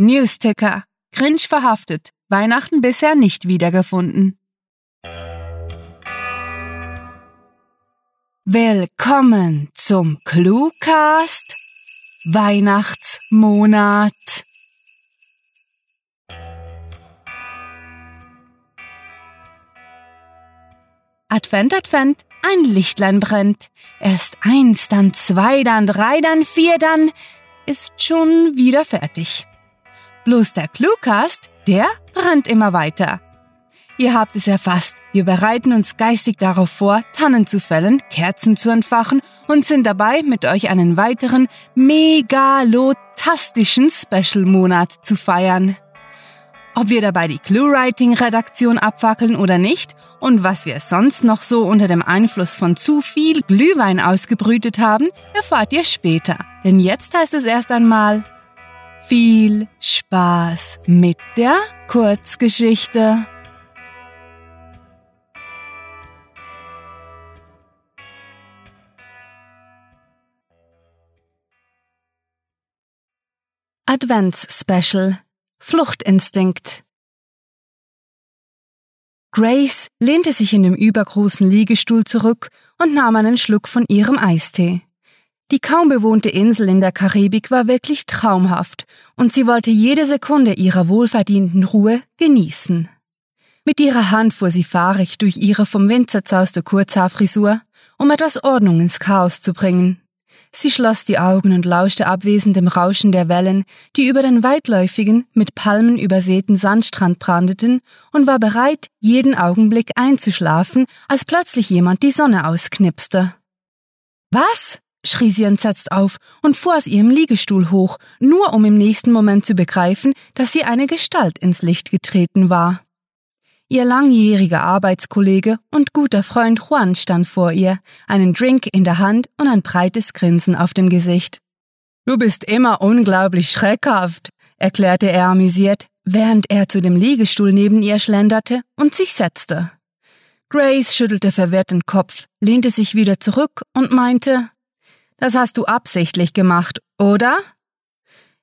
Newsticker. Grinch verhaftet. Weihnachten bisher nicht wiedergefunden. Willkommen zum Cluecast Weihnachtsmonat. Advent, Advent, ein Lichtlein brennt. Erst eins, dann zwei, dann drei, dann vier, dann ist schon wieder fertig. Bloß der Cluecast, der brennt immer weiter. Ihr habt es erfasst. Wir bereiten uns geistig darauf vor, Tannen zu fällen, Kerzen zu entfachen und sind dabei, mit euch einen weiteren megalotastischen Special-Monat zu feiern. Ob wir dabei die Clue-Writing-Redaktion abfackeln oder nicht und was wir sonst noch so unter dem Einfluss von zu viel Glühwein ausgebrütet haben, erfahrt ihr später. Denn jetzt heißt es erst einmal viel Spaß mit der Kurzgeschichte. Advents-Special Fluchtinstinkt Grace lehnte sich in dem übergroßen Liegestuhl zurück und nahm einen Schluck von ihrem Eistee. Die kaum bewohnte Insel in der Karibik war wirklich traumhaft, und sie wollte jede Sekunde ihrer wohlverdienten Ruhe genießen. Mit ihrer Hand fuhr sie fahrig durch ihre vom Wind zerzauste Kurzhaarfrisur, um etwas Ordnung ins Chaos zu bringen. Sie schloss die Augen und lauschte abwesend dem Rauschen der Wellen, die über den weitläufigen, mit Palmen übersäten Sandstrand brandeten, und war bereit, jeden Augenblick einzuschlafen, als plötzlich jemand die Sonne ausknipste. Was? Schrie sie entsetzt auf und fuhr aus ihrem Liegestuhl hoch, nur um im nächsten Moment zu begreifen, dass sie eine Gestalt ins Licht getreten war. Ihr langjähriger Arbeitskollege und guter Freund Juan stand vor ihr, einen Drink in der Hand und ein breites Grinsen auf dem Gesicht. Du bist immer unglaublich schreckhaft, erklärte er amüsiert, während er zu dem Liegestuhl neben ihr schlenderte und sich setzte. Grace schüttelte verwirrt den Kopf, lehnte sich wieder zurück und meinte, das hast du absichtlich gemacht, oder?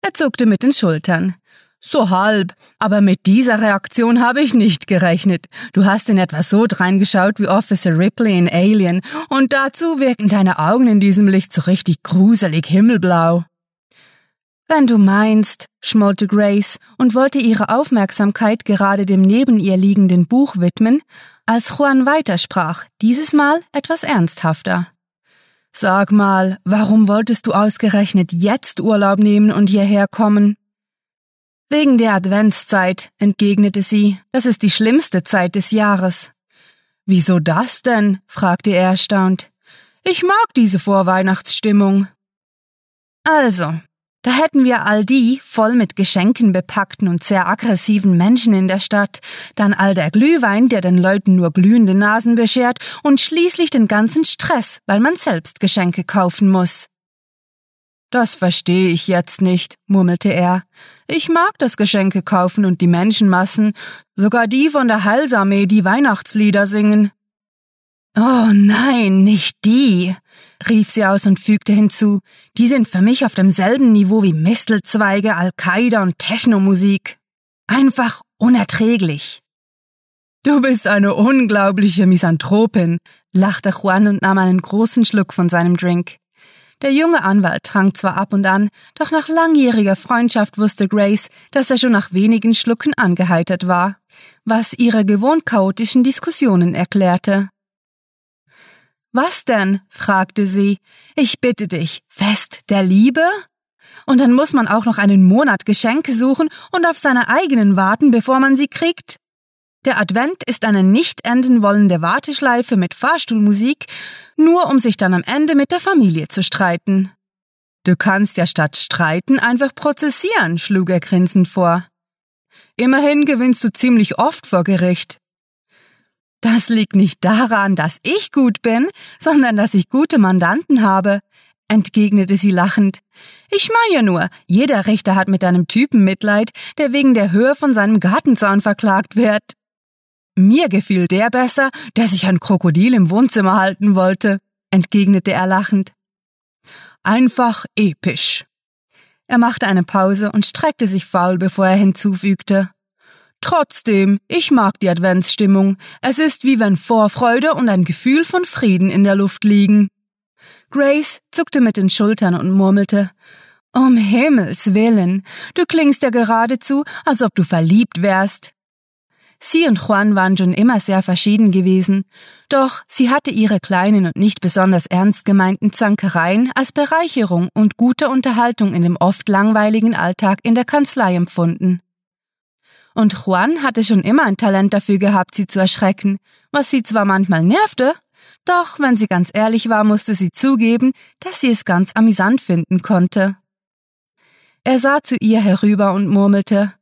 Er zuckte mit den Schultern. So halb, aber mit dieser Reaktion habe ich nicht gerechnet. Du hast in etwa so dreingeschaut wie Officer Ripley in Alien, und dazu wirken deine Augen in diesem Licht so richtig gruselig himmelblau. Wenn du meinst, schmollte Grace und wollte ihre Aufmerksamkeit gerade dem neben ihr liegenden Buch widmen, als Juan weitersprach, dieses Mal etwas ernsthafter. Sag mal, warum wolltest du ausgerechnet jetzt Urlaub nehmen und hierher kommen? Wegen der Adventszeit, entgegnete sie, das ist die schlimmste Zeit des Jahres. Wieso das denn? fragte er erstaunt. Ich mag diese Vorweihnachtsstimmung. Also, da hätten wir all die voll mit Geschenken bepackten und sehr aggressiven Menschen in der Stadt, dann all der Glühwein, der den Leuten nur glühende Nasen beschert, und schließlich den ganzen Stress, weil man selbst Geschenke kaufen muss. Das verstehe ich jetzt nicht, murmelte er. Ich mag das Geschenke kaufen und die Menschenmassen, sogar die von der Heilsarmee, die Weihnachtslieder singen. Oh nein, nicht die, rief sie aus und fügte hinzu. Die sind für mich auf demselben Niveau wie Mistelzweige, Al-Qaida und Technomusik. Einfach unerträglich. Du bist eine unglaubliche Misanthropin, lachte Juan und nahm einen großen Schluck von seinem Drink. Der junge Anwalt trank zwar ab und an, doch nach langjähriger Freundschaft wusste Grace, dass er schon nach wenigen Schlucken angeheitert war, was ihre gewohnt chaotischen Diskussionen erklärte. Was denn? fragte sie. Ich bitte dich, Fest der Liebe? Und dann muss man auch noch einen Monat Geschenke suchen und auf seine eigenen warten, bevor man sie kriegt? Der Advent ist eine nicht enden wollende Warteschleife mit Fahrstuhlmusik, nur um sich dann am Ende mit der Familie zu streiten. Du kannst ja statt streiten einfach prozessieren, schlug er grinsend vor. Immerhin gewinnst du ziemlich oft vor Gericht. Das liegt nicht daran, dass ich gut bin, sondern dass ich gute Mandanten habe, entgegnete sie lachend. Ich meine ja nur, jeder Richter hat mit einem Typen Mitleid, der wegen der Höhe von seinem Gartenzaun verklagt wird. Mir gefiel der besser, der sich ein Krokodil im Wohnzimmer halten wollte, entgegnete er lachend. Einfach episch. Er machte eine Pause und streckte sich faul, bevor er hinzufügte. Trotzdem, ich mag die Adventsstimmung. Es ist wie wenn Vorfreude und ein Gefühl von Frieden in der Luft liegen. Grace zuckte mit den Schultern und murmelte Um Himmels willen, du klingst ja geradezu, als ob du verliebt wärst. Sie und Juan waren schon immer sehr verschieden gewesen, doch sie hatte ihre kleinen und nicht besonders ernst gemeinten Zankereien als Bereicherung und gute Unterhaltung in dem oft langweiligen Alltag in der Kanzlei empfunden. Und Juan hatte schon immer ein Talent dafür gehabt, sie zu erschrecken, was sie zwar manchmal nervte, doch wenn sie ganz ehrlich war, musste sie zugeben, dass sie es ganz amüsant finden konnte. Er sah zu ihr herüber und murmelte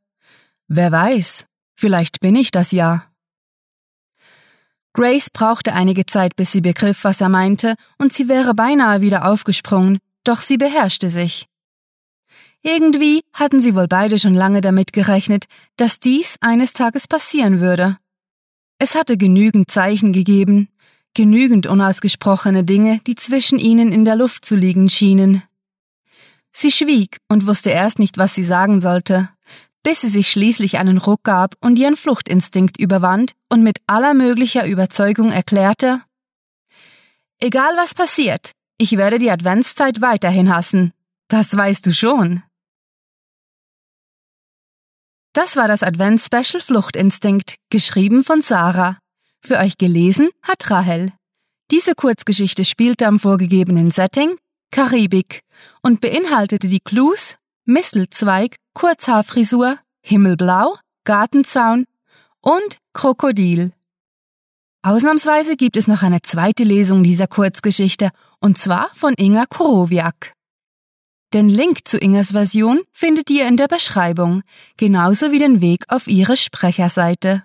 Wer weiß, Vielleicht bin ich das ja. Grace brauchte einige Zeit, bis sie begriff, was er meinte, und sie wäre beinahe wieder aufgesprungen, doch sie beherrschte sich. Irgendwie hatten sie wohl beide schon lange damit gerechnet, dass dies eines Tages passieren würde. Es hatte genügend Zeichen gegeben, genügend unausgesprochene Dinge, die zwischen ihnen in der Luft zu liegen schienen. Sie schwieg und wusste erst nicht, was sie sagen sollte bis sie sich schließlich einen Ruck gab und ihren Fluchtinstinkt überwand und mit aller möglicher Überzeugung erklärte Egal was passiert, ich werde die Adventszeit weiterhin hassen. Das weißt du schon. Das war das Advents-Special Fluchtinstinkt, geschrieben von Sarah. Für euch gelesen hat Rahel. Diese Kurzgeschichte spielte am vorgegebenen Setting Karibik und beinhaltete die Clues Mistelzweig, Kurzhaarfrisur, Himmelblau, Gartenzaun und Krokodil. Ausnahmsweise gibt es noch eine zweite Lesung dieser Kurzgeschichte, und zwar von Inga Korowiak. Den Link zu Ingas Version findet ihr in der Beschreibung, genauso wie den Weg auf ihre Sprecherseite.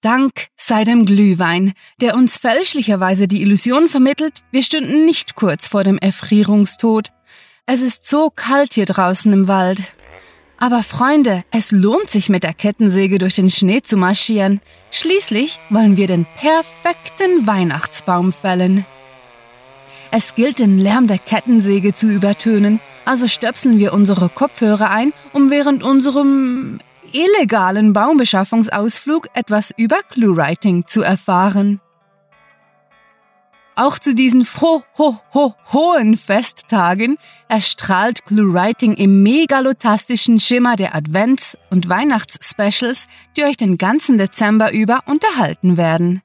Dank sei dem Glühwein, der uns fälschlicherweise die Illusion vermittelt, wir stünden nicht kurz vor dem Erfrierungstod. Es ist so kalt hier draußen im Wald. Aber Freunde, es lohnt sich mit der Kettensäge durch den Schnee zu marschieren. Schließlich wollen wir den perfekten Weihnachtsbaum fällen. Es gilt den Lärm der Kettensäge zu übertönen, also stöpseln wir unsere Kopfhörer ein, um während unserem illegalen Baumbeschaffungsausflug etwas über Cluewriting zu erfahren. Auch zu diesen froh, ho, ho, hohen Festtagen erstrahlt Cluewriting im megalotastischen Schimmer der Advents- und Weihnachtsspecials, die euch den ganzen Dezember über unterhalten werden.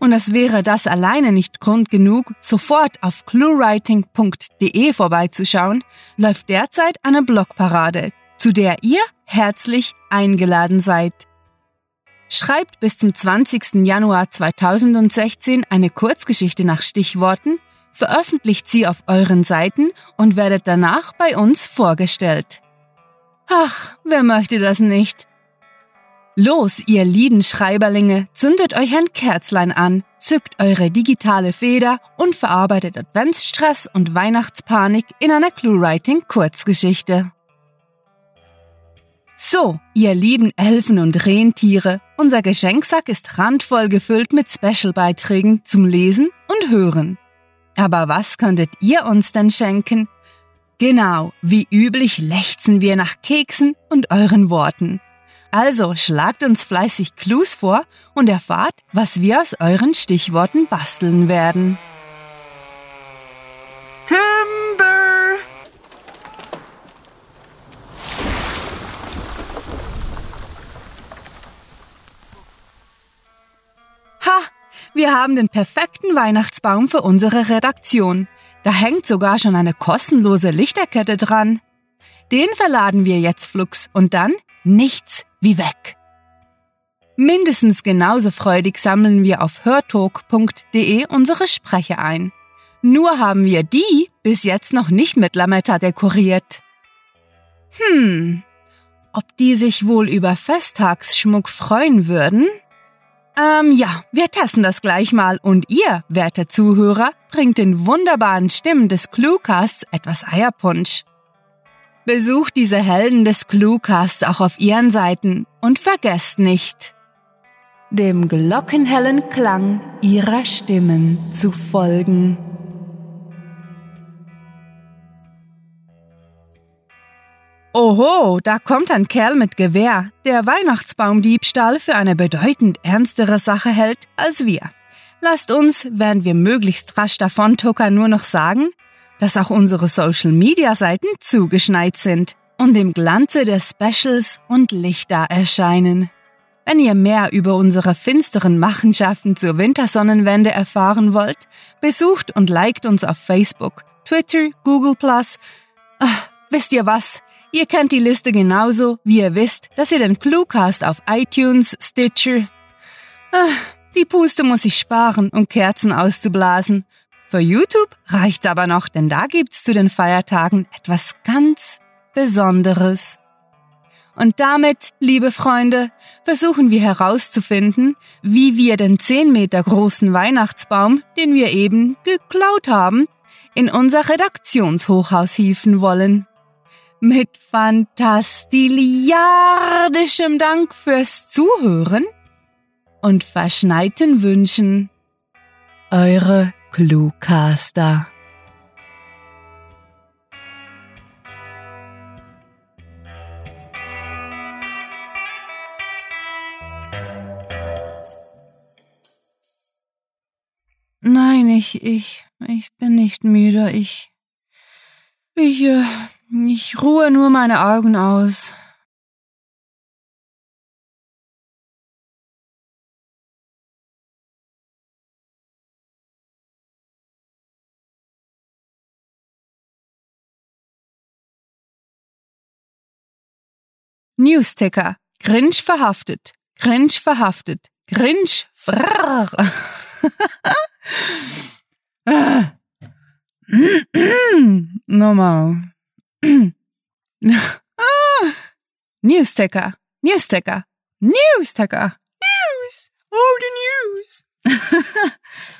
Und es wäre das alleine nicht Grund genug, sofort auf cluewriting.de vorbeizuschauen, läuft derzeit eine Blogparade, zu der ihr herzlich eingeladen seid. Schreibt bis zum 20. Januar 2016 eine Kurzgeschichte nach Stichworten, veröffentlicht sie auf euren Seiten und werdet danach bei uns vorgestellt. Ach, wer möchte das nicht? Los, ihr lieben Schreiberlinge, zündet euch ein Kerzlein an, zückt eure digitale Feder und verarbeitet Adventsstress und Weihnachtspanik in einer Cluewriting-Kurzgeschichte. So, ihr lieben Elfen und Rentiere, unser Geschenksack ist randvoll gefüllt mit Special-Beiträgen zum Lesen und Hören. Aber was könntet ihr uns denn schenken? Genau, wie üblich lechzen wir nach Keksen und euren Worten. Also schlagt uns fleißig Clues vor und erfahrt, was wir aus euren Stichworten basteln werden. Wir haben den perfekten Weihnachtsbaum für unsere Redaktion. Da hängt sogar schon eine kostenlose Lichterkette dran. Den verladen wir jetzt flugs und dann nichts wie weg. Mindestens genauso freudig sammeln wir auf hörtalk.de unsere Sprecher ein. Nur haben wir die bis jetzt noch nicht mit Lametta dekoriert. Hm, ob die sich wohl über Festtagsschmuck freuen würden? Ähm, ja, wir testen das gleich mal und ihr, werte Zuhörer, bringt den wunderbaren Stimmen des Cluecasts etwas Eierpunsch. Besucht diese Helden des Cluecasts auch auf ihren Seiten und vergesst nicht. dem glockenhellen Klang ihrer Stimmen zu folgen. Oho, da kommt ein Kerl mit Gewehr, der Weihnachtsbaumdiebstahl für eine bedeutend ernstere Sache hält als wir. Lasst uns, während wir möglichst rasch davontuckern, nur noch sagen, dass auch unsere Social-Media-Seiten zugeschneit sind und im Glanze der Specials und Lichter erscheinen. Wenn ihr mehr über unsere finsteren Machenschaften zur Wintersonnenwende erfahren wollt, besucht und liked uns auf Facebook, Twitter, Google Ach, wisst ihr was? Ihr kennt die Liste genauso, wie ihr wisst, dass ihr den Cluecast auf iTunes, Stitcher. Ah, die Puste muss ich sparen, um Kerzen auszublasen. Für YouTube reicht's aber noch, denn da gibt's zu den Feiertagen etwas ganz Besonderes. Und damit, liebe Freunde, versuchen wir herauszufinden, wie wir den 10 Meter großen Weihnachtsbaum, den wir eben geklaut haben, in unser Redaktionshochhaus hieven wollen. Mit fantastiliardischem Dank fürs Zuhören und verschneiten Wünschen. Eure Cluecaster. Nein, ich, ich, ich bin nicht müde. Ich, ich, äh, ich ruhe nur meine Augen aus. Newsticker. Grinch verhaftet. Grinch verhaftet. Grinch. Frrr. Nochmal. Newsticker. Newsticker. Newsticker. News. Oh, the news.